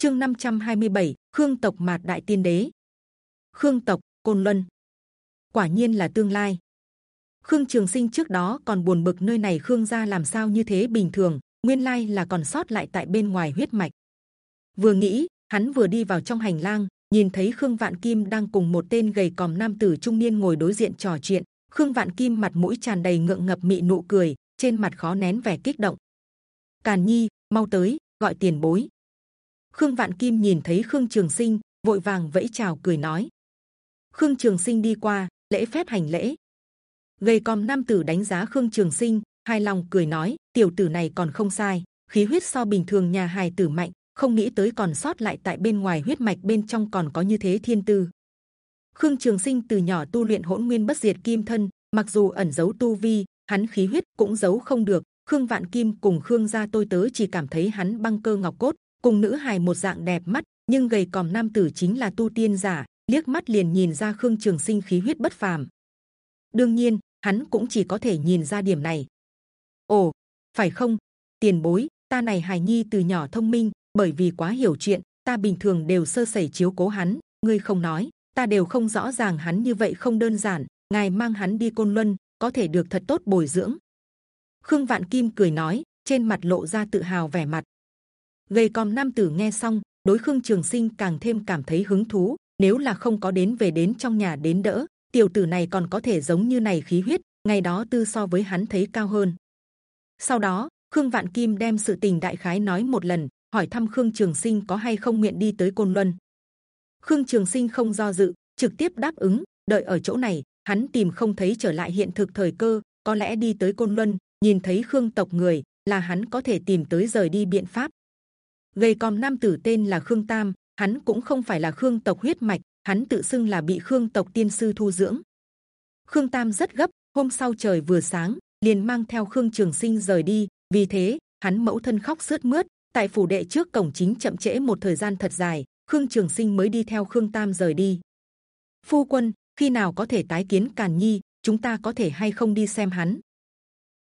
chương 527, khương tộc mạt đại tiên đế. Khương tộc côn luân. Quả nhiên là tương lai. Khương trường sinh trước đó còn buồn bực nơi này khương gia làm sao như thế bình thường nguyên lai là còn sót lại tại bên ngoài huyết mạch. Vừa nghĩ hắn vừa đi vào trong hành lang nhìn thấy khương vạn kim đang cùng một tên gầy còm nam tử trung niên ngồi đối diện trò chuyện. Khương vạn kim mặt mũi tràn đầy ngượng ngập mị nụ cười trên mặt khó nén vẻ kích động. Càn nhi mau tới gọi tiền bối khương vạn kim nhìn thấy khương trường sinh, vội vàng vẫy chào cười nói. Khương trường sinh đi qua, lễ phép hành lễ. Gầy còm nam tử đánh giá khương trường sinh, hài lòng cười nói, tiểu tử này còn không sai, khí huyết so bình thường nhà hài tử mạnh, không nghĩ tới còn sót lại tại bên ngoài huyết mạch bên trong còn có như thế thiên tư. Khương trường sinh từ nhỏ tu luyện hỗn nguyên bất diệt kim thân, mặc dù ẩn giấu tu vi, hắn khí huyết cũng giấu không được. Khương vạn kim cùng khương gia tôi tớ chỉ cảm thấy hắn băng cơ ngọc cốt cùng nữ hài một dạng đẹp mắt, nhưng gầy còm nam tử chính là tu tiên giả, liếc mắt liền nhìn ra khương trường sinh khí huyết bất phàm. Đương nhiên, hắn cũng chỉ có thể nhìn ra điểm này. Ồ, phải không? Tiền bối, ta này hài nhi từ nhỏ thông minh, bởi vì quá hiểu chuyện, ta bình thường đều sơ sẩy chiếu cố hắn. Ngươi không nói, ta đều không rõ ràng hắn như vậy không đơn giản, ngài mang hắn đi côn luân, có thể được thật tốt bồi dưỡng. Khương vạn kim cười nói, trên mặt lộ ra tự hào vẻ mặt gầy còm nam tử nghe xong, đối khương trường sinh càng thêm cảm thấy hứng thú, nếu là không có đến về đến trong nhà đến đỡ, tiểu tử này còn có thể giống như này khí huyết, ngày đó tư so với hắn thấy cao hơn. Sau đó, khương vạn kim đem sự tình đại khái nói một lần, hỏi thăm khương trường sinh có hay không nguyện đi tới côn luân. Khương trường sinh không do dự, trực tiếp đáp ứng, đợi ở chỗ này, hắn tìm không thấy trở lại hiện thực thời cơ, có lẽ đi tới côn luân, nhìn thấy khương tộc người, là hắn có thể tìm tới rời đi biện pháp gầy còm nam tử tên là khương tam, hắn cũng không phải là khương tộc huyết mạch, hắn tự xưng là bị khương tộc tiên sư thu dưỡng. Khương tam rất gấp, hôm sau trời vừa sáng, liền mang theo khương trường sinh rời đi, vì thế, hắn mẫu thân khóc sướt mướt. Tại phủ đệ trước cổng chính chậm trễ một thời gian thật dài, khương trường sinh mới đi theo khương tam rời đi. Phu quân, khi nào có thể tái kiến càn nhi, chúng ta có thể hay không đi xem hắn?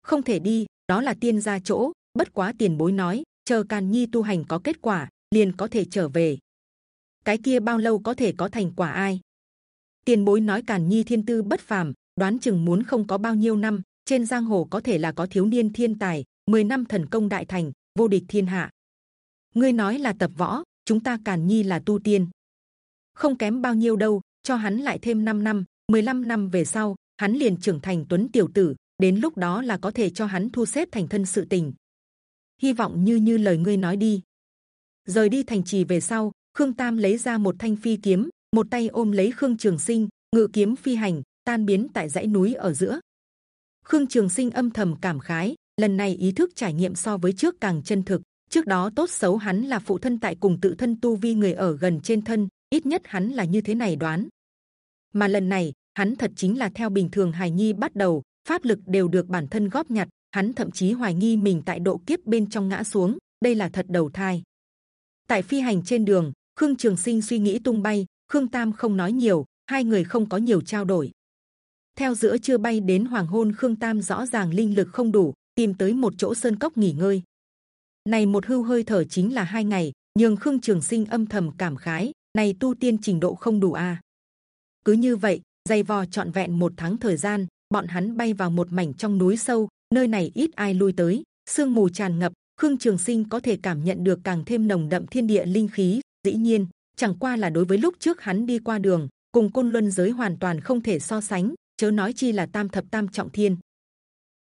Không thể đi, đó là tiên gia chỗ, bất quá tiền bối nói chờ càn nhi tu hành có kết quả, liền có thể trở về. Cái kia bao lâu có thể có thành quả ai? Tiền bối nói càn nhi thiên tư bất phàm, đoán chừng muốn không có bao nhiêu năm, trên giang hồ có thể là có thiếu niên thiên tài 10 năm thần công đại thành, vô địch thiên hạ. Ngươi nói là tập võ, chúng ta càn nhi là tu tiên. Không kém bao nhiêu đâu, cho hắn lại thêm 5 năm 15 năm về sau, hắn liền trưởng thành tuấn tiểu tử, đến lúc đó là có thể cho hắn thu xếp thành thân sự tình hy vọng như như lời ngươi nói đi. Rời đi thành trì về sau, khương tam lấy ra một thanh phi kiếm, một tay ôm lấy khương trường sinh, ngự kiếm phi hành, tan biến tại dãy núi ở giữa. Khương trường sinh âm thầm cảm khái, lần này ý thức trải nghiệm so với trước càng chân thực. Trước đó tốt xấu hắn là phụ thân tại cùng tự thân tu vi người ở gần trên thân, ít nhất hắn là như thế này đoán. Mà lần này, hắn thật chính là theo bình thường hài nhi bắt đầu, pháp lực đều được bản thân góp nhặt hắn thậm chí hoài nghi mình tại độ kiếp bên trong ngã xuống, đây là thật đầu thai. Tại phi hành trên đường, khương trường sinh suy nghĩ tung bay, khương tam không nói nhiều, hai người không có nhiều trao đổi. Theo giữa chưa bay đến hoàng hôn khương tam rõ ràng linh lực không đủ, tìm tới một chỗ sơn cốc nghỉ ngơi. Này một hưu hơi thở chính là hai ngày nhưng khương trường sinh âm thầm cảm khái, này tu tiên trình độ không đủ a à. cứ như vậy, dày vò trọn vẹn một tháng thời gian, bọn hắn bay vào một mảnh trong núi sâu nơi này ít ai lui tới. Sương mù tràn ngập. Khương trường sinh có thể cảm nhận được càng thêm nồng đậm thiên địa linh khí. Dĩ nhiên, chẳng qua là đối với lúc trước hắn đi qua đường, cùng côn luân giới hoàn toàn không thể so sánh, chớ nói chi là tam thập tam trọng thiên.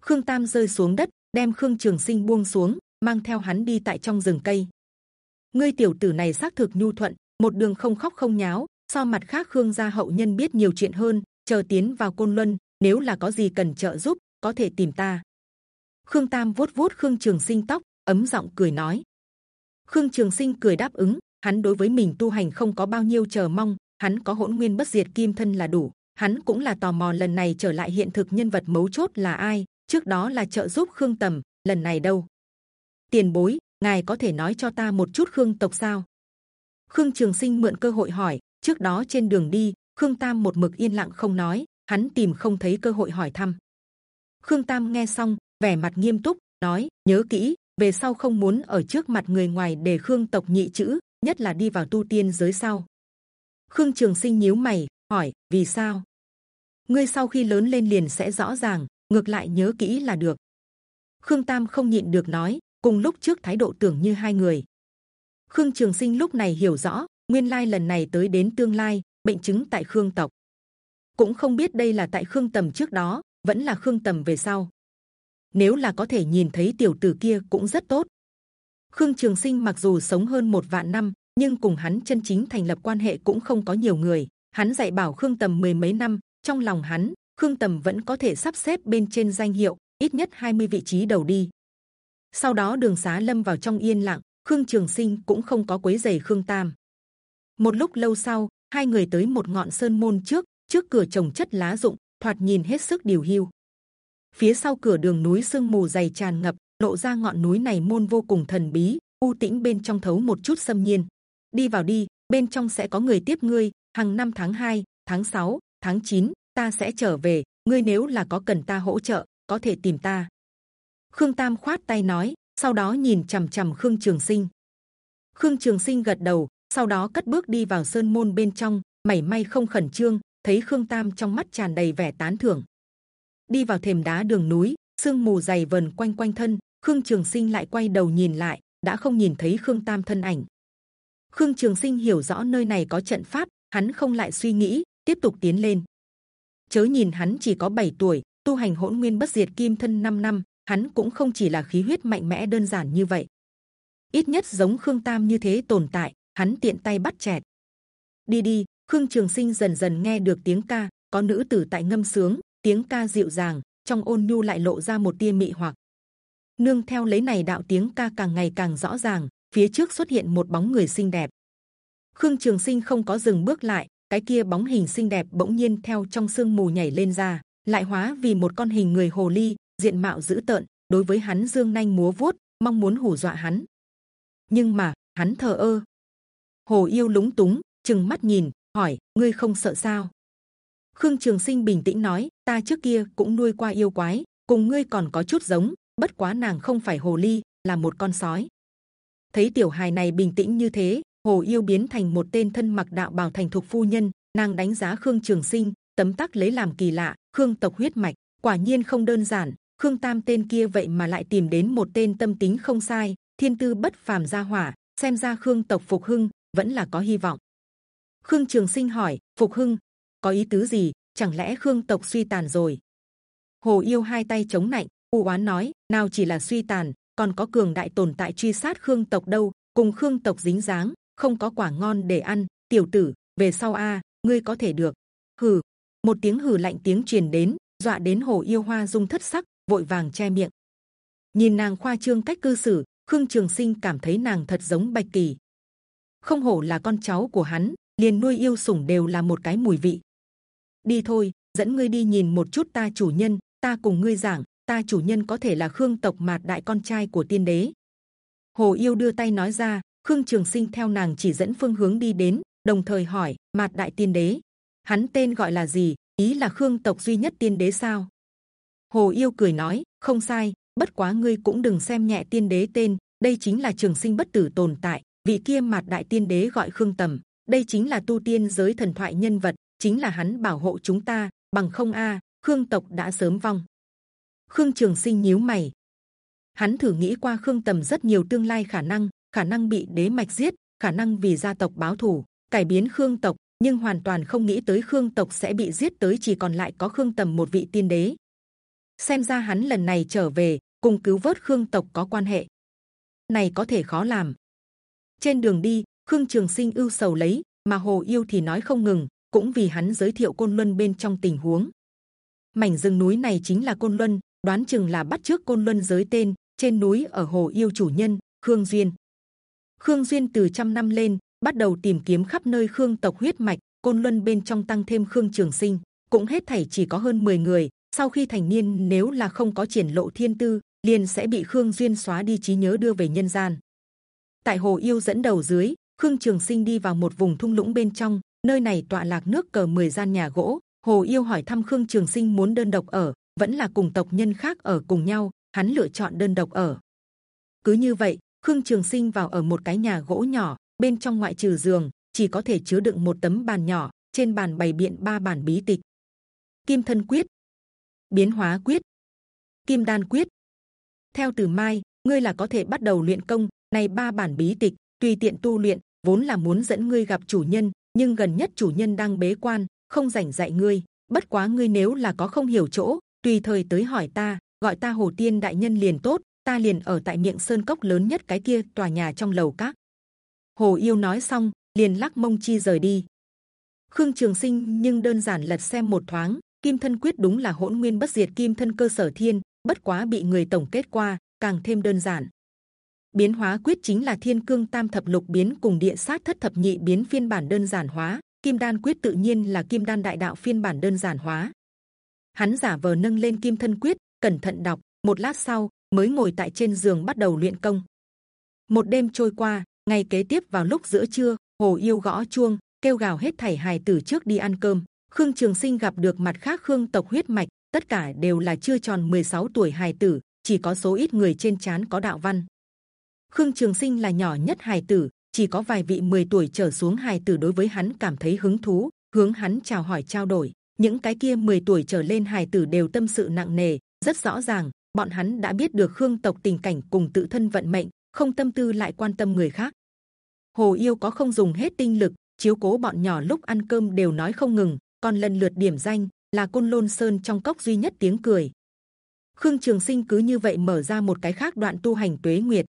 Khương tam rơi xuống đất, đem khương trường sinh buông xuống, mang theo hắn đi tại trong rừng cây. Ngươi tiểu tử này xác thực nhu thuận, một đường không khóc không nháo, so mặt khác khương gia hậu nhân biết nhiều chuyện hơn, chờ tiến vào côn luân, nếu là có gì cần trợ giúp, có thể tìm ta khương tam vuốt vuốt khương trường sinh tóc, ấm giọng cười nói. Khương trường sinh cười đáp ứng, hắn đối với mình tu hành không có bao nhiêu chờ mong, hắn có hỗn nguyên bất diệt kim thân là đủ. Hắn cũng là tò mò lần này trở lại hiện thực nhân vật mấu chốt là ai, trước đó là trợ giúp khương tầm, lần này đâu? Tiền bối, ngài có thể nói cho ta một chút khương tộc sao? Khương trường sinh mượn cơ hội hỏi, trước đó trên đường đi, khương tam một mực yên lặng không nói, hắn tìm không thấy cơ hội hỏi thăm. Khương tam nghe xong vẻ mặt nghiêm túc nói nhớ kỹ về sau không muốn ở trước mặt người ngoài để khương tộc nhị chữ nhất là đi vào tu tiên giới sau. Khương Trường Sinh nhíu mày hỏi vì sao? Ngươi sau khi lớn lên liền sẽ rõ ràng, ngược lại nhớ kỹ là được. Khương Tam không nhịn được nói, cùng lúc trước thái độ tưởng như hai người. Khương Trường Sinh lúc này hiểu rõ, nguyên lai lần này tới đến tương lai, bệnh chứng tại Khương tộc. Cũng không biết đây là tại Khương Tầm trước đó, vẫn là Khương Tầm về sau. Nếu là có thể nhìn thấy tiểu tử kia cũng rất tốt. Khương Trường Sinh mặc dù sống hơn một vạn năm, nhưng cùng hắn chân chính thành lập quan hệ cũng không có nhiều người. Hắn dạy bảo Khương Tầm mười mấy năm, trong lòng hắn, Khương Tầm vẫn có thể sắp xếp bên trên danh hiệu ít nhất 20 vị trí đầu đi. Sau đó đường xá lâm vào trong yên lặng, Khương Trường Sinh cũng không có quấy giày Khương Tam. Một lúc lâu sau, hai người tới một ngọn sơn môn trước, trước cửa trồng chất lá rụng, thoạt nhìn hết sức điều hưu. Phía sau cửa đường núi sương mù dày tràn ngập, lộ ra ngọn núi này môn vô cùng thần bí, u tĩnh bên trong thấu một chút xâm nhiên. Đi vào đi, bên trong sẽ có người tiếp ngươi. Hàng năm tháng 2, tháng 6, tháng 9, ta sẽ trở về. Ngươi nếu là có cần ta hỗ trợ, có thể tìm ta. Khương Tam khoát tay nói, sau đó nhìn c h ầ m c h ầ m Khương Trường Sinh. Khương Trường Sinh gật đầu, sau đó cất bước đi vào sơn môn bên trong, mảy may không khẩn trương, thấy Khương Tam trong mắt tràn đầy vẻ tán thưởng. Đi vào thềm đá đường núi, sương mù dày vần quanh quanh thân, Khương Trường Sinh lại quay đầu nhìn lại, đã không nhìn thấy Khương Tam thân ảnh. Khương Trường Sinh hiểu rõ nơi này có trận pháp, hắn không lại suy nghĩ, tiếp tục tiến lên. Chớ nhìn hắn chỉ có 7 tuổi, tu hành hỗn nguyên bất diệt kim thân 5 năm, hắn cũng không chỉ là khí huyết mạnh mẽ đơn giản như vậy. ít nhất giống Khương Tam như thế tồn tại, hắn tiện tay bắt chẹt. đi đi, Khương Trường Sinh dần dần nghe được tiếng ca, có nữ tử tại ngâm sướng, tiếng ca dịu dàng, trong ôn nhu lại lộ ra một tia mị hoặc. nương theo lấy này đạo tiếng ca càng ngày càng rõ ràng, phía trước xuất hiện một bóng người xinh đẹp. Khương Trường Sinh không có dừng bước lại, cái kia bóng hình xinh đẹp bỗng nhiên theo trong sương mù nhảy lên ra, lại hóa vì một con hình người hồ ly, diện mạo dữ tợn, đối với hắn dương nhanh múa vuốt, mong muốn hù dọa hắn. Nhưng mà hắn thờ ơ. Hồ yêu lúng túng, chừng mắt nhìn, hỏi: ngươi không sợ sao? Khương Trường Sinh bình tĩnh nói: ta trước kia cũng nuôi qua yêu quái, cùng ngươi còn có chút giống, bất quá nàng không phải hồ ly, là một con sói. Thấy tiểu hài này bình tĩnh như thế, hồ yêu biến thành một tên thân mặc đạo bào thành thục phu nhân, nàng đánh giá Khương Trường Sinh, tấm tắc lấy làm kỳ lạ. Khương tộc huyết mạch quả nhiên không đơn giản. Khương Tam tên kia vậy mà lại tìm đến một tên tâm tính không sai, thiên tư bất phàm gia hỏa. Xem ra Khương tộc phục hưng vẫn là có hy vọng. Khương Trường Sinh hỏi, phục hưng có ý tứ gì? Chẳng lẽ Khương tộc suy tàn rồi? Hồ yêu hai tay chống nạnh, u oán nói, nào chỉ là suy tàn, còn có cường đại tồn tại truy sát Khương tộc đâu? Cùng Khương tộc dính dáng, không có quả ngon để ăn. Tiểu tử, về sau a, ngươi có thể được. Hừ, một tiếng hừ lạnh tiếng truyền đến, dọa đến hồ yêu hoa dung thất sắc, vội vàng che miệng. Nhìn nàng khoa trương cách cư xử, Khương Trường Sinh cảm thấy nàng thật giống Bạch Kỳ. Không hổ là con cháu của hắn, liền nuôi yêu sủng đều là một cái mùi vị. Đi thôi, dẫn ngươi đi nhìn một chút ta chủ nhân. Ta cùng ngươi giảng, ta chủ nhân có thể là Khương tộc mạt đại con trai của tiên đế. Hồ yêu đưa tay nói ra, Khương Trường Sinh theo nàng chỉ dẫn phương hướng đi đến, đồng thời hỏi mạt đại tiên đế hắn tên gọi là gì ý là khương tộc duy nhất tiên đế sao hồ yêu cười nói không sai bất quá ngươi cũng đừng xem nhẹ tiên đế tên đây chính là trường sinh bất tử tồn tại vị kia mạt đại tiên đế gọi khương tầm đây chính là tu tiên giới thần thoại nhân vật chính là hắn bảo hộ chúng ta, bằng không a, khương tộc đã sớm vong. Khương trường sinh nhíu mày. Hắn thử nghĩ qua khương tầm rất nhiều tương lai khả năng khả năng bị đế mạch giết, khả năng vì gia tộc báo thù, cải biến khương tộc, nhưng hoàn toàn không nghĩ tới khương tộc sẽ bị giết tới chỉ còn lại có khương tầm một vị tiên đế. Xem ra hắn lần này trở về, cùng cứu vớt khương tộc có quan hệ. Này có thể khó làm. Trên đường đi, khương trường sinh ưu sầu lấy, mà hồ yêu thì nói không ngừng cũng vì hắn giới thiệu côn luân bên trong tình huống. Mảnh rừng núi này chính là côn luân, đoán chừng là bắt trước côn luân giới tên, trên núi ở hồ yêu chủ nhân, khương duyên. Khương duyên từ trăm năm lên, bắt đầu tìm kiếm khắp nơi khương tộc huyết mạch, côn luân bên trong tăng thêm khương trường sinh, cũng hết thảy chỉ có hơn 10 người, sau khi thành niên, nếu là không có triển lộ thiên tư, liền sẽ bị khương duyên xóa đi trí nhớ đưa về nhân gian. Tại hồ yêu dẫn đầu dưới, khương trường sinh đi vào một vùng thung lũng bên trong nơi này tọa lạc nước cờ 10 gian nhà gỗ. Hồ yêu hỏi thăm khương trường sinh muốn đơn độc ở, vẫn là cùng tộc nhân khác ở cùng nhau, hắn lựa chọn đơn độc ở. Cứ như vậy, khương trường sinh vào ở một cái nhà gỗ nhỏ, bên trong ngoại trừ giường, chỉ có thể chứa đựng một tấm bàn nhỏ, trên bàn bày biện ba bản bí tịch. Kim thân quyết, biến hóa quyết, kim đan quyết. Theo từ mai, ngươi là có thể bắt đầu luyện công, này ba bản bí tịch, tùy tiện tu luyện, vốn là muốn dẫn ngươi gặp chủ nhân nhưng gần nhất chủ nhân đang bế quan, không rảnh dạy ngươi. Bất quá ngươi nếu là có không hiểu chỗ, tùy thời tới hỏi ta. Gọi ta hồ tiên đại nhân liền tốt, ta liền ở tại miệng sơn cốc lớn nhất cái kia tòa nhà trong lầu các. Hồ yêu nói xong, liền lắc mông chi rời đi. Khương trường sinh nhưng đơn giản lật xem một thoáng, kim thân quyết đúng là hỗn nguyên bất diệt kim thân cơ sở thiên, bất quá bị người tổng kết qua, càng thêm đơn giản biến hóa quyết chính là thiên cương tam thập lục biến cùng địa sát thất thập nhị biến phiên bản đơn giản hóa. Kim đan quyết tự nhiên là kim đan đại đạo phiên bản đơn giản hóa. Hắn giả vờ nâng lên kim thân quyết, cẩn thận đọc. Một lát sau, mới ngồi tại trên giường bắt đầu luyện công. Một đêm trôi qua ngày kế tiếp vào lúc giữa trưa, hồ yêu gõ chuông, kêu gào hết thảy hài tử trước đi ăn cơm. Khương trường sinh gặp được mặt khác khương tộc huyết mạch, tất cả đều là chưa tròn 16 tuổi hài tử, chỉ có số ít người trên chán có đạo văn khương trường sinh là nhỏ nhất hài tử, chỉ có vài vị 10 tuổi trở xuống hài tử đối với hắn cảm thấy hứng thú, hướng hắn chào hỏi trao đổi. Những cái kia 10 tuổi trở lên hài tử đều tâm sự nặng nề, rất rõ ràng, bọn hắn đã biết được khương tộc tình cảnh cùng tự thân vận mệnh, không tâm tư lại quan tâm người khác. Hồ yêu có không dùng hết tinh lực, chiếu cố bọn nhỏ lúc ăn cơm đều nói không ngừng, còn lần lượt điểm danh là côn lôn sơn trong cốc duy nhất tiếng cười. Khương trường sinh cứ như vậy mở ra một cái khác đoạn tu hành tuế nguyệt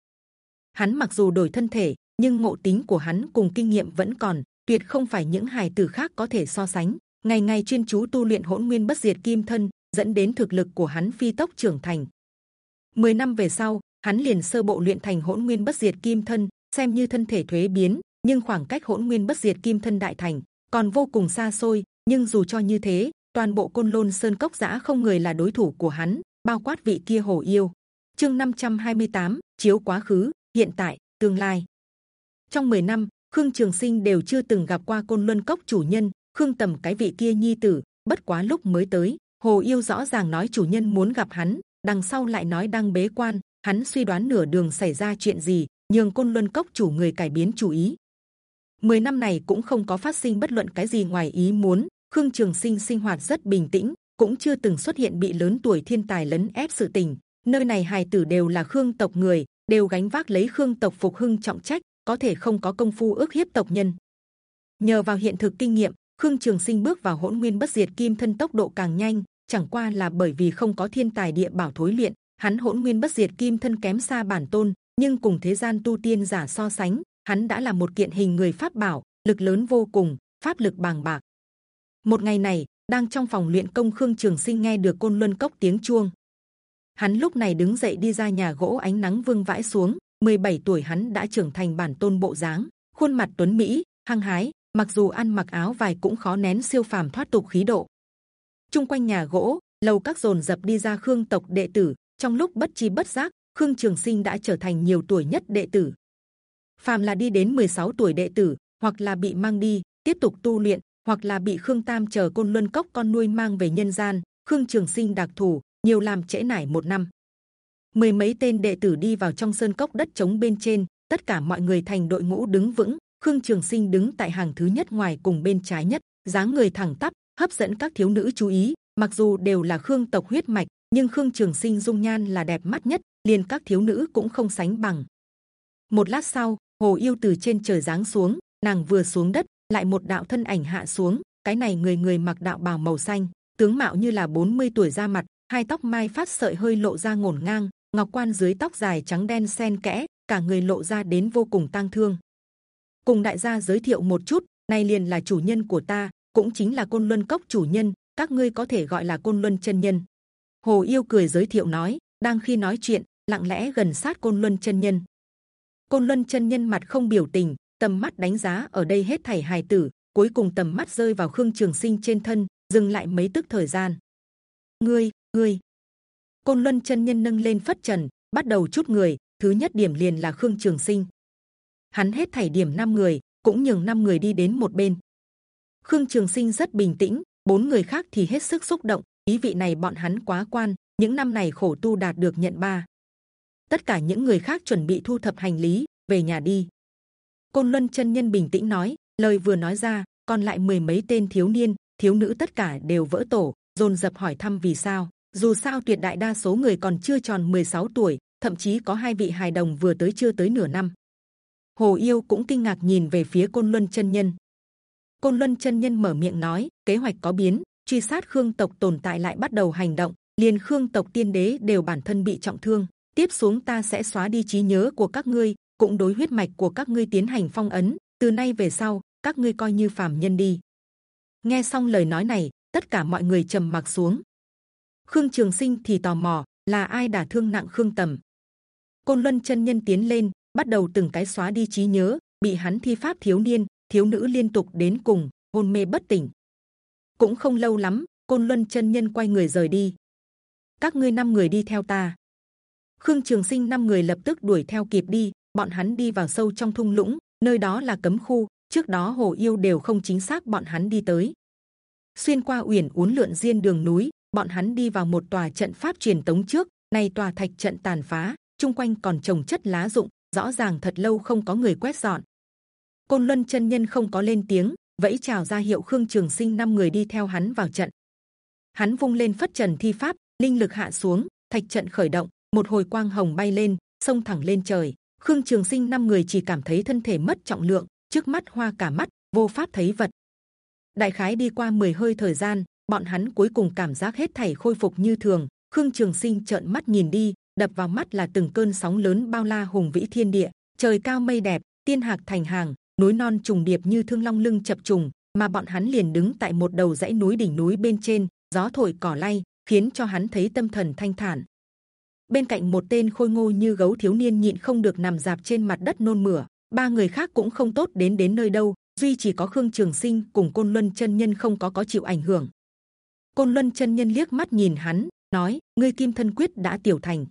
hắn mặc dù đổi thân thể nhưng ngộ tính của hắn cùng kinh nghiệm vẫn còn tuyệt không phải những hài tử khác có thể so sánh. Ngày ngày chuyên chú tu luyện hỗn nguyên bất diệt kim thân dẫn đến thực lực của hắn phi tốc trưởng thành. 10 năm về sau hắn liền sơ bộ luyện thành hỗn nguyên bất diệt kim thân xem như thân thể thuế biến nhưng khoảng cách hỗn nguyên bất diệt kim thân đại thành còn vô cùng xa xôi. Nhưng dù cho như thế toàn bộ côn lôn sơn cốc giã không người là đối thủ của hắn bao quát vị kia hồ yêu. Chương 528, chiếu quá khứ hiện tại, tương lai. Trong 10 năm, khương trường sinh đều chưa từng gặp qua côn luân cốc chủ nhân, khương tầm cái vị kia nhi tử. Bất quá lúc mới tới, hồ yêu rõ ràng nói chủ nhân muốn gặp hắn, đằng sau lại nói đang bế quan, hắn suy đoán nửa đường xảy ra chuyện gì nhưng côn luân cốc chủ người cải biến chủ ý. 10 năm này cũng không có phát sinh bất luận cái gì ngoài ý muốn, khương trường sinh sinh hoạt rất bình tĩnh, cũng chưa từng xuất hiện bị lớn tuổi thiên tài lấn ép sự tình. Nơi này hài tử đều là khương tộc người đều gánh vác lấy khương tộc phục hưng trọng trách, có thể không có công phu ước hiếp tộc nhân. Nhờ vào hiện thực kinh nghiệm, khương trường sinh bước vào hỗn nguyên bất diệt kim thân tốc độ càng nhanh, chẳng qua là bởi vì không có thiên tài địa bảo thối luyện, hắn hỗn nguyên bất diệt kim thân kém xa bản tôn, nhưng cùng thế gian tu tiên giả so sánh, hắn đã là một kiện hình người pháp bảo, lực lớn vô cùng, pháp lực bàng bạc. Một ngày này, đang trong phòng luyện công khương trường sinh nghe được côn luân cốc tiếng chuông hắn lúc này đứng dậy đi ra nhà gỗ ánh nắng vương vãi xuống. 17 tuổi hắn đã trưởng thành bản tôn bộ dáng, khuôn mặt tuấn mỹ, hăng hái, mặc dù ăn mặc áo vải cũng khó nén siêu phàm thoát tục khí độ. Chung quanh nhà gỗ, lầu các dồn dập đi ra khương tộc đệ tử. Trong lúc bất chi bất giác, khương trường sinh đã trở thành nhiều tuổi nhất đệ tử. Phàm là đi đến 16 tuổi đệ tử, hoặc là bị mang đi, tiếp tục tu luyện, hoặc là bị khương tam chờ côn luân cốc con nuôi mang về nhân gian, khương trường sinh đặc thù nhiều làm trễ nải một năm. Mười mấy tên đệ tử đi vào trong sơn cốc đất trống bên trên, tất cả mọi người thành đội ngũ đứng vững, khương trường sinh đứng tại hàng thứ nhất ngoài cùng bên trái nhất, dáng người thẳng tắp, hấp dẫn các thiếu nữ chú ý. Mặc dù đều là khương tộc huyết mạch, nhưng khương trường sinh dung nhan là đẹp mắt nhất, liền các thiếu nữ cũng không sánh bằng. Một lát sau, hồ yêu từ trên trời giáng xuống, nàng vừa xuống đất, lại một đạo thân ảnh hạ xuống, cái này người người mặc đạo bào màu xanh, tướng mạo như là 40 tuổi ra mặt hai tóc mai phát sợi hơi lộ ra ngổn ngang, ngọc quan dưới tóc dài trắng đen xen kẽ, cả người lộ ra đến vô cùng tang thương. Cùng đại gia giới thiệu một chút này liền là chủ nhân của ta, cũng chính là côn luân cốc chủ nhân, các ngươi có thể gọi là côn luân chân nhân. Hồ yêu cười giới thiệu nói, đang khi nói chuyện, lặng lẽ gần sát côn luân chân nhân. Côn luân chân nhân mặt không biểu tình, tầm mắt đánh giá ở đây hết thảy hài tử, cuối cùng tầm mắt rơi vào khương trường sinh trên thân, dừng lại mấy tức thời gian. Ngươi ngươi. Côn luân chân nhân nâng lên phất trần, bắt đầu chút người, thứ nhất điểm liền là khương trường sinh. Hắn hết thảy điểm năm người, cũng nhường năm người đi đến một bên. Khương trường sinh rất bình tĩnh, bốn người khác thì hết sức xúc động, ý vị này bọn hắn quá quan, những năm này khổ tu đạt được nhận ba. Tất cả những người khác chuẩn bị thu thập hành lý, về nhà đi. Côn luân chân nhân bình tĩnh nói, lời vừa nói ra, còn lại mười mấy tên thiếu niên, thiếu nữ tất cả đều vỡ tổ, dồn dập hỏi thăm vì sao dù sao tuyệt đại đa số người còn chưa tròn 16 tuổi, thậm chí có hai vị hài đồng vừa tới chưa tới nửa năm. Hồ yêu cũng kinh ngạc nhìn về phía côn luân chân nhân. Côn luân chân nhân mở miệng nói, kế hoạch có biến, truy sát khương tộc tồn tại lại bắt đầu hành động, liền khương tộc tiên đế đều bản thân bị trọng thương, tiếp xuống ta sẽ xóa đi trí nhớ của các ngươi, cũng đối huyết mạch của các ngươi tiến hành phong ấn, từ nay về sau, các ngươi coi như phàm nhân đi. Nghe xong lời nói này, tất cả mọi người trầm mặc xuống khương trường sinh thì tò mò, là ai đả thương nặng khương tầm? Côn luân chân nhân tiến lên, bắt đầu từng cái xóa đi trí nhớ, bị hắn thi pháp thiếu niên, thiếu nữ liên tục đến cùng, hôn mê bất tỉnh. Cũng không lâu lắm, côn luân chân nhân quay người rời đi. Các ngươi năm người đi theo ta. Khương trường sinh năm người lập tức đuổi theo kịp đi, bọn hắn đi vào sâu trong thung lũng, nơi đó là cấm khu, trước đó hồ yêu đều không chính xác bọn hắn đi tới. Xuyên qua uyển uốn lượn diên đường núi bọn hắn đi vào một tòa trận pháp truyền tống trước này tòa thạch trận tàn phá, chung quanh còn trồng chất lá rụng, rõ ràng thật lâu không có người quét dọn. Côn luân chân nhân không có lên tiếng, vẫy chào ra hiệu khương trường sinh năm người đi theo hắn vào trận. Hắn vung lên phất trần thi pháp, linh lực hạ xuống, thạch trận khởi động, một hồi quang hồng bay lên, xông thẳng lên trời. Khương trường sinh năm người chỉ cảm thấy thân thể mất trọng lượng, trước mắt hoa cả mắt, vô pháp thấy vật. Đại khái đi qua 10 hơi thời gian bọn hắn cuối cùng cảm giác hết thảy khôi phục như thường. Khương trường sinh trợn mắt nhìn đi, đập vào mắt là từng cơn sóng lớn bao la hùng vĩ thiên địa. Trời cao mây đẹp, tiên hạc thành hàng, núi non trùng điệp như thương long lưng chập trùng, mà bọn hắn liền đứng tại một đầu dãy núi đỉnh núi bên trên, gió thổi cỏ lay, khiến cho hắn thấy tâm thần thanh thản. Bên cạnh một tên khôi ngô như gấu thiếu niên nhịn không được nằm dạp trên mặt đất nôn mửa. Ba người khác cũng không tốt đến đến nơi đâu, duy chỉ có khương trường sinh cùng côn luân chân nhân không có có chịu ảnh hưởng côn luân chân nhân liếc mắt nhìn hắn, nói, ngươi kim thân quyết đã tiểu thành.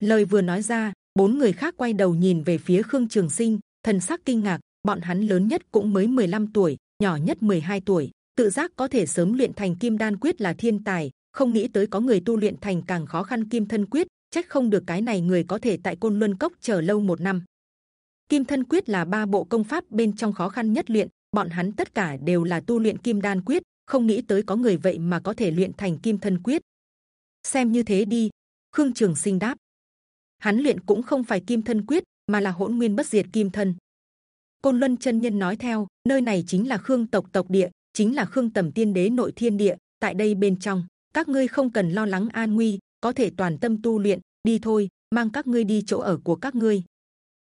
Lời vừa nói ra, bốn người khác quay đầu nhìn về phía khương trường sinh, thần sắc kinh ngạc, bọn hắn lớn nhất cũng mới 15 tuổi, nhỏ nhất 12 tuổi, tự giác có thể sớm luyện thành kim đan quyết là thiên tài, không nghĩ tới có người tu luyện thành càng khó khăn kim thân quyết trách không được cái này người có thể tại côn luân cốc chờ lâu một năm. Kim thân quyết là ba bộ công pháp bên trong khó khăn nhất luyện, bọn hắn tất cả đều là tu luyện kim đan quyết không nghĩ tới có người vậy mà có thể luyện thành kim thân quyết. Xem như thế đi, khương trường sinh đáp. Hắn luyện cũng không phải kim thân quyết, mà là hỗn nguyên bất diệt kim thân. Côn luân chân nhân nói theo, nơi này chính là khương tộc tộc địa, chính là khương tầm tiên đế nội thiên địa, tại đây bên trong, các ngươi không cần lo lắng an nguy, có thể toàn tâm tu luyện, đi thôi, mang các ngươi đi chỗ ở của các ngươi.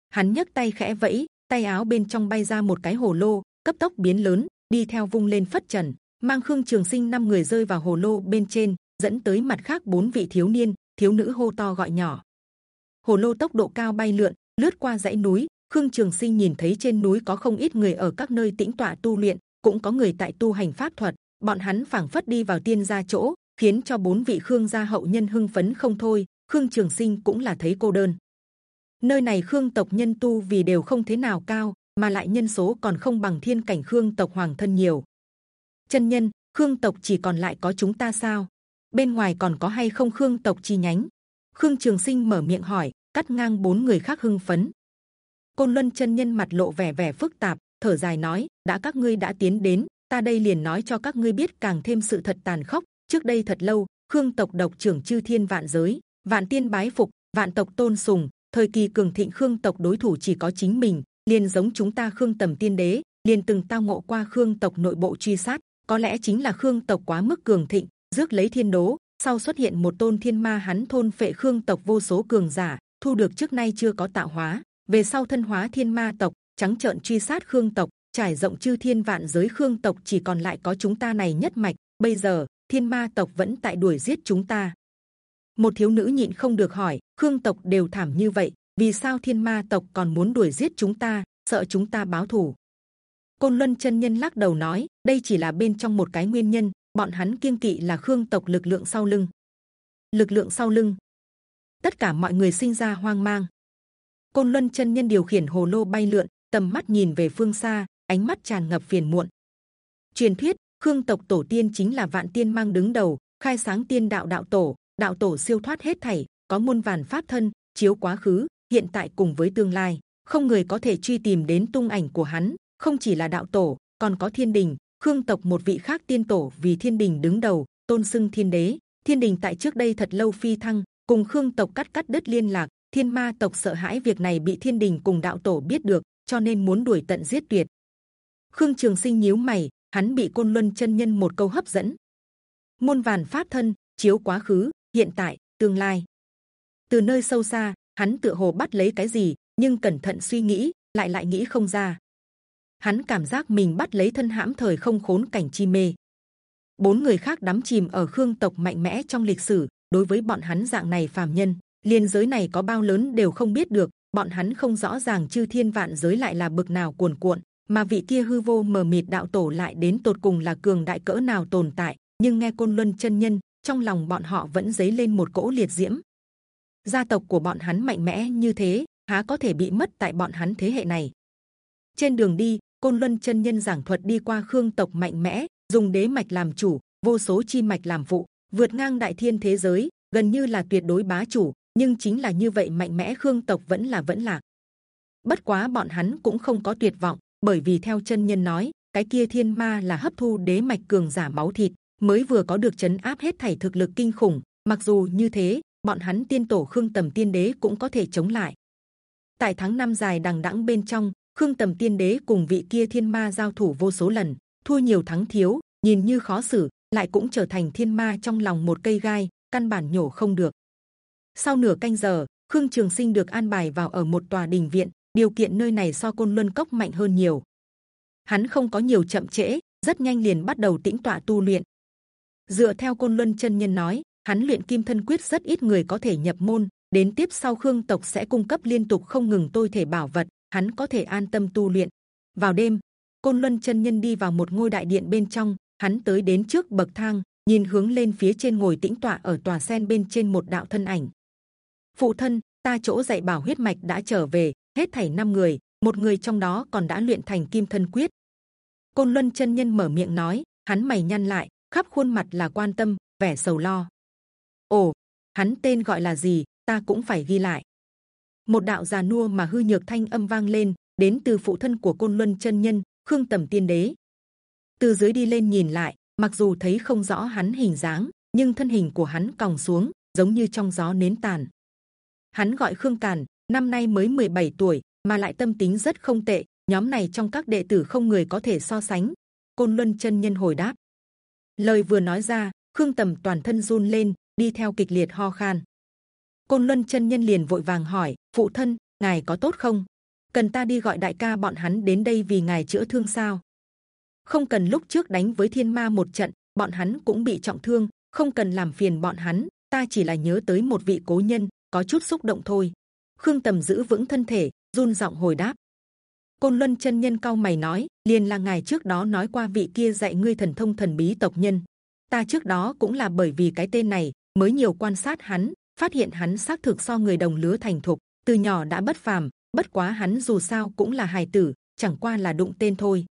Hắn nhấc tay khẽ vẫy, tay áo bên trong bay ra một cái hồ lô, cấp tốc biến lớn, đi theo vung lên phất trần mang khương trường sinh năm người rơi vào hồ lô bên trên, dẫn tới mặt khác bốn vị thiếu niên, thiếu nữ hô to gọi nhỏ. Hồ lô tốc độ cao bay lượn, lướt qua dãy núi. Khương trường sinh nhìn thấy trên núi có không ít người ở các nơi tĩnh tọa tu luyện, cũng có người tại tu hành pháp thuật. Bọn hắn phảng phất đi vào tiên gia chỗ, khiến cho bốn vị khương gia hậu nhân hưng phấn không thôi. Khương trường sinh cũng là thấy cô đơn. Nơi này khương tộc nhân tu vì đều không thế nào cao, mà lại nhân số còn không bằng thiên cảnh khương tộc hoàng thân nhiều chân nhân, khương tộc chỉ còn lại có chúng ta sao? Bên ngoài còn có hay không khương tộc chi nhánh? Khương trường sinh mở miệng hỏi, cắt ngang bốn người khác hưng phấn. Côn luân chân nhân mặt lộ vẻ vẻ phức tạp, thở dài nói, đã các ngươi đã tiến đến, ta đây liền nói cho các ngươi biết càng thêm sự thật tàn khốc. Trước đây thật lâu, khương tộc độc trưởng chư thiên vạn giới, vạn tiên bái phục, vạn tộc tôn sùng, thời kỳ cường thịnh khương tộc đối thủ chỉ có chính mình, liền giống chúng ta khương tầm tiên đế, liền từng tao ngộ qua khương tộc nội bộ truy sát có lẽ chính là khương tộc quá mức cường thịnh, rước lấy thiên đố, sau xuất hiện một tôn thiên ma hắn thôn phệ khương tộc vô số cường giả, thu được trước nay chưa có tạo hóa. Về sau thân hóa thiên ma tộc, trắng trợn truy sát khương tộc, trải rộng chư thiên vạn giới khương tộc chỉ còn lại có chúng ta này nhất mạch. Bây giờ, thiên ma tộc vẫn tại đuổi giết chúng ta. Một thiếu nữ nhịn không được hỏi, khương tộc đều thảm như vậy, vì sao thiên ma tộc còn muốn đuổi giết chúng ta, sợ chúng ta báo thù? Côn luân chân nhân lắc đầu nói đây chỉ là bên trong một cái nguyên nhân bọn hắn kiêng kỵ là khương tộc lực lượng sau lưng. Lực lượng sau lưng. Tất cả mọi người sinh ra hoang mang. Côn luân chân nhân điều khiển hồ lô bay lượn tầm mắt nhìn về phương xa ánh mắt tràn ngập phiền muộn. Truyền thuyết khương tộc tổ tiên chính là vạn tiên mang đứng đầu khai sáng tiên đạo đạo tổ đạo tổ siêu thoát hết thảy có muôn vàn pháp thân chiếu quá khứ hiện tại cùng với tương lai. Không người có thể truy tìm đến tung ảnh của hắn. Không chỉ là đạo tổ, còn có thiên đình, khương tộc một vị khác tiên tổ vì thiên đình đứng đầu, tôn sưng thiên đế. Thiên đình tại trước đây thật lâu phi thăng, cùng khương tộc cắt cắt đứt liên lạc. Thiên ma tộc sợ hãi việc này bị thiên đình cùng đạo tổ biết được, cho nên muốn đuổi tận giết tuyệt. Khương Trường Sinh nhíu mày, hắn bị côn luân chân nhân một câu hấp dẫn. Môn vàn pháp thân chiếu quá khứ, hiện tại, tương lai. Từ nơi sâu xa, hắn tựa hồ bắt lấy cái gì, nhưng cẩn thận suy nghĩ, lại lại nghĩ không ra. Hắn cảm giác mình bắt lấy thân hãm thời không khốn cảnh chi mê. Bốn người khác đắm chìm ở khương tộc mạnh mẽ trong lịch sử, đối với bọn hắn dạng này phàm nhân, liên giới này có bao lớn đều không biết được. Bọn hắn không rõ ràng chư thiên vạn giới lại là bực nào cuồn cuộn, mà vị kia hư vô mờ mịt đạo tổ lại đến tột cùng là cường đại cỡ nào tồn tại. Nhưng nghe côn luân chân nhân, trong lòng bọn họ vẫn dấy lên một cỗ liệt diễm. Gia tộc của bọn hắn mạnh mẽ như thế, há có thể bị mất tại bọn hắn thế hệ này? Trên đường đi, côn luân chân nhân giảng thuật đi qua khương tộc mạnh mẽ, dùng đế mạch làm chủ, vô số chi mạch làm phụ, vượt ngang đại thiên thế giới, gần như là tuyệt đối bá chủ. Nhưng chính là như vậy mạnh mẽ khương tộc vẫn là vẫn lạc. Bất quá bọn hắn cũng không có tuyệt vọng, bởi vì theo chân nhân nói, cái kia thiên ma là hấp thu đế mạch cường giả máu thịt, mới vừa có được chấn áp hết thảy thực lực kinh khủng. Mặc dù như thế, bọn hắn tiên tổ khương tầm tiên đế cũng có thể chống lại. Tại tháng năm dài đằng đẵng bên trong, khương tầm tiên đế cùng vị kia thiên ma giao thủ vô số lần, thua nhiều thắng thiếu, nhìn như khó xử, lại cũng trở thành thiên ma trong lòng một cây gai, căn bản nhổ không được. Sau nửa canh giờ, khương trường sinh được an bài vào ở một tòa đình viện, điều kiện nơi này so côn luân cốc mạnh hơn nhiều. Hắn không có nhiều chậm trễ, rất nhanh liền bắt đầu tĩnh tọa tu luyện dựa theo côn luân chân nhân nói hắn luyện kim thân quyết rất ít người có thể nhập môn đến tiếp sau khương tộc sẽ cung cấp liên tục không ngừng tôi thể bảo vật hắn có thể an tâm tu luyện vào đêm côn luân chân nhân đi vào một ngôi đại điện bên trong hắn tới đến trước bậc thang nhìn hướng lên phía trên ngồi tĩnh tọa ở tòa sen bên trên một đạo thân ảnh phụ thân ta chỗ dạy bảo huyết mạch đã trở về hết thảy năm người một người trong đó còn đã luyện thành kim thân quyết côn luân chân nhân mở miệng nói hắn mày nhăn lại khắp khuôn mặt là quan tâm, vẻ sầu lo. Ồ, hắn tên gọi là gì? Ta cũng phải ghi lại. Một đạo già nua mà hư nhược thanh âm vang lên, đến từ phụ thân của côn luân chân nhân khương tầm tiên đế. Từ dưới đi lên nhìn lại, mặc dù thấy không rõ hắn hình dáng, nhưng thân hình của hắn còng xuống, giống như trong gió nến tàn. Hắn gọi khương càn, năm nay mới 17 tuổi, mà lại tâm tính rất không tệ. Nhóm này trong các đệ tử không người có thể so sánh. Côn Luân chân nhân hồi đáp lời vừa nói ra khương tầm toàn thân run lên đi theo kịch liệt ho khan côn luân chân nhân liền vội vàng hỏi, phụ thân, ngài có tốt không? Cần ta đi gọi đại ca bọn hắn đến đây vì ngài chữa thương sao? Không cần, lúc trước đánh với thiên ma một trận, bọn hắn cũng bị trọng thương, không cần làm phiền bọn hắn, ta chỉ là nhớ tới một vị cố nhân, có chút xúc động thôi. Khương tầm giữ vững thân thể, run giọng hồi đáp. Côn luân chân nhân cao mày nói, liền là ngài trước đó nói qua vị kia dạy ngươi thần thông thần bí tộc nhân. Ta trước đó cũng là bởi vì cái tên này, mới nhiều quan sát hắn phát hiện hắn xác thực so người đồng lứa thành thục, từ nhỏ đã bất phàm, bất quá hắn dù sao cũng là hài tử, chẳng qua là đụng tên thôi.